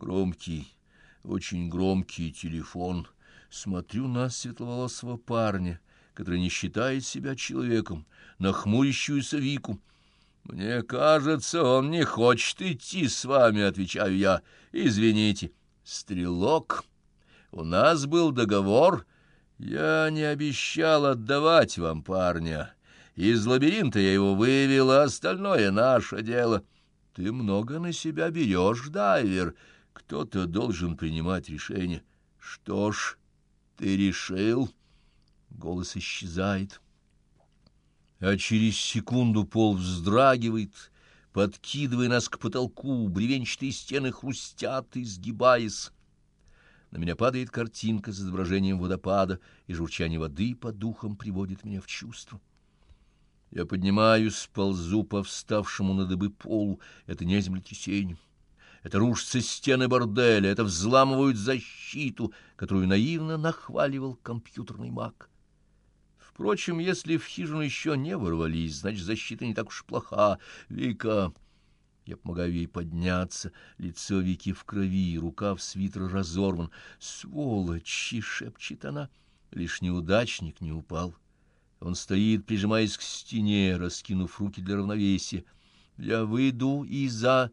Громкий, очень громкий телефон. Смотрю на светловолосого парня, который не считает себя человеком, на хмурящуюся Вику. «Мне кажется, он не хочет идти с вами», — отвечаю я. «Извините». «Стрелок, у нас был договор. Я не обещал отдавать вам парня. Из лабиринта я его вывел, а остальное — наше дело. Ты много на себя берешь, дайвер. Кто-то должен принимать решение. Что ж, ты решил?» Голос исчезает а через секунду пол вздрагивает, подкидывая нас к потолку, бревенчатые стены хрустят, изгибаясь. На меня падает картинка с изображением водопада, и журчание воды по духам приводит меня в чувство. Я поднимаюсь, ползу по вставшему на дыбы полу. Это не землетрясение. Это рушатся стены борделя, это взламывают защиту, которую наивно нахваливал компьютерный маг. Впрочем, если в хижину еще не ворвались, значит, защита не так уж плоха. Вика... Я помогаю ей подняться. Лицо Вики в крови, рукав свитера разорван. «Сволочи!» — шепчет она. Лишь неудачник не упал. Он стоит, прижимаясь к стене, раскинув руки для равновесия. «Я выйду из-за...»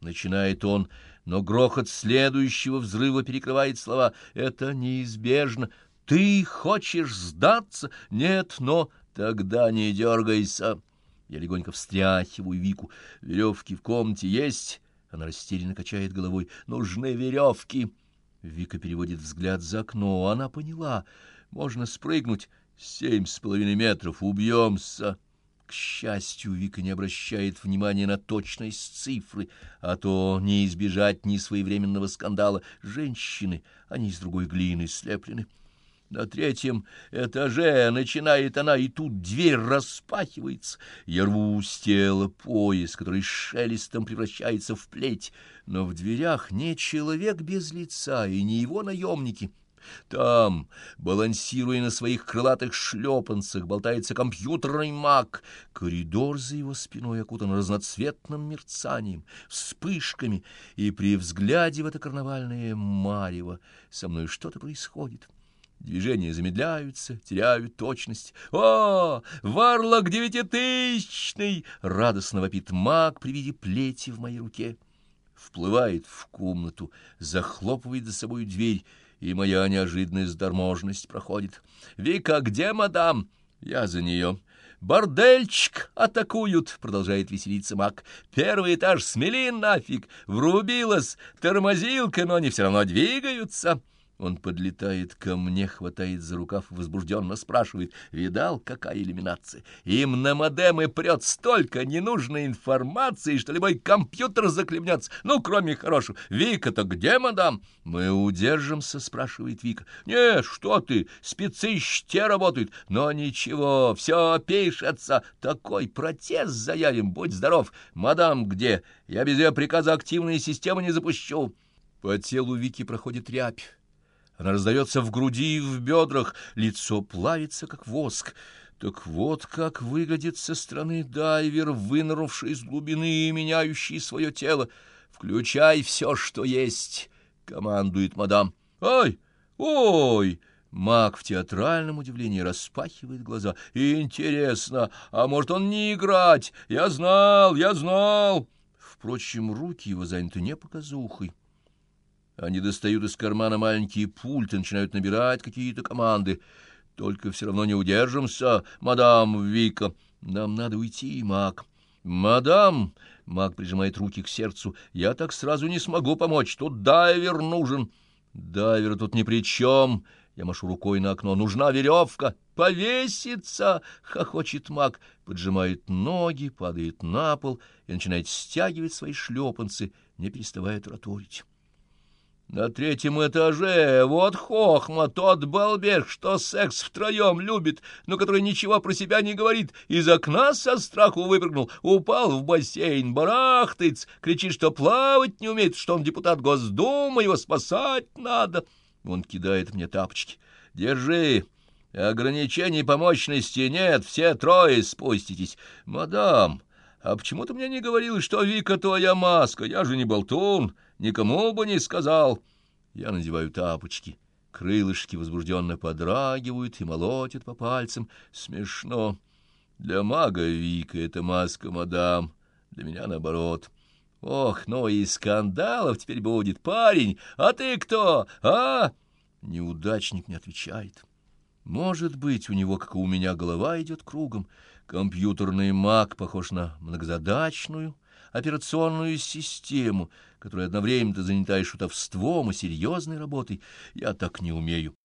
Начинает он, но грохот следующего взрыва перекрывает слова. «Это неизбежно. Ты хочешь сдаться? Нет, но тогда не дергайся. Я легонько встряхиваю Вику. Веревки в комнате есть? Она растерянно качает головой. Нужны веревки. Вика переводит взгляд за окно. Она поняла. Можно спрыгнуть семь с половиной метров. Убьемся. К счастью, Вика не обращает внимания на точность цифры, а то не избежать ни своевременного скандала. Женщины, они из другой глины слеплены. На третьем этаже начинает она, и тут дверь распахивается. Я рву с тела пояс, который шелестом превращается в плеть, но в дверях не человек без лица и не его наемники. Там, балансируя на своих крылатых шлепанцах, болтается компьютерный маг. Коридор за его спиной окутан разноцветным мерцанием, вспышками, и при взгляде в это карнавальное марево со мной что-то происходит. Движения замедляются, теряют точность. «О, варлок девятитысячный!» — радостно вопит маг при виде плети в моей руке. Вплывает в комнату, захлопывает за собой дверь, и моя неожиданная сдорможность проходит. «Вика, где мадам?» «Я за нее». «Бордельчик атакуют!» — продолжает веселиться маг. «Первый этаж смели нафиг! Врубилась тормозилка, но они все равно двигаются!» Он подлетает ко мне, хватает за рукав и возбужденно спрашивает, видал, какая иллюминация? Им на модемы прет столько ненужной информации, что любой компьютер заклемнется. Ну, кроме хорошего. Вика-то где, мадам? Мы удержимся, спрашивает Вика. Не, что ты, спецы те работают. Но ничего, все пишется. Такой протест заявим, будь здоров. Мадам где? Я без ее приказа активные системы не запущу. По телу Вики проходит рябь. Она раздается в груди и в бедрах, лицо плавится, как воск. Так вот как выглядит со стороны дайвер, вынырнувший из глубины и меняющий свое тело. «Включай все, что есть», — командует мадам. «Ой! Ой!» Маг в театральном удивлении распахивает глаза. «Интересно, а может он не играть? Я знал, я знал!» Впрочем, руки его заняты не показухой. Они достают из кармана маленькие пульты, начинают набирать какие-то команды. Только все равно не удержимся, мадам Вика. Нам надо уйти, маг. Мадам, маг прижимает руки к сердцу, я так сразу не смогу помочь, тут дайвер нужен. Дайвер тут ни при чем. Я машу рукой на окно. Нужна веревка. Повеситься! Хохочет маг. Поджимает ноги, падает на пол и начинает стягивать свои шлепанцы, не переставая тараторить. На третьем этаже вот хохма, тот балбеж, что секс втроем любит, но который ничего про себя не говорит, из окна со страху выпрыгнул, упал в бассейн, барахтается, кричит, что плавать не умеет, что он депутат Госдумы, его спасать надо. Он кидает мне тапочки. Держи. Ограничений по мощности нет, все трое спуститесь. Мадам, а почему ты мне не говорил, что Вика твоя маска? Я же не болтун. Никому бы не сказал. Я надеваю тапочки. Крылышки возбужденно подрагивают и молотят по пальцам. Смешно. Для мага Вика это маска мадам, для меня наоборот. Ох, ну и скандалов теперь будет, парень, а ты кто, а? Неудачник не отвечает. Может быть, у него, как у меня, голова идет кругом. Компьютерный маг похож на многозадачную операционную систему, которая одновременно занята и шутовством, и серьезной работой. Я так не умею.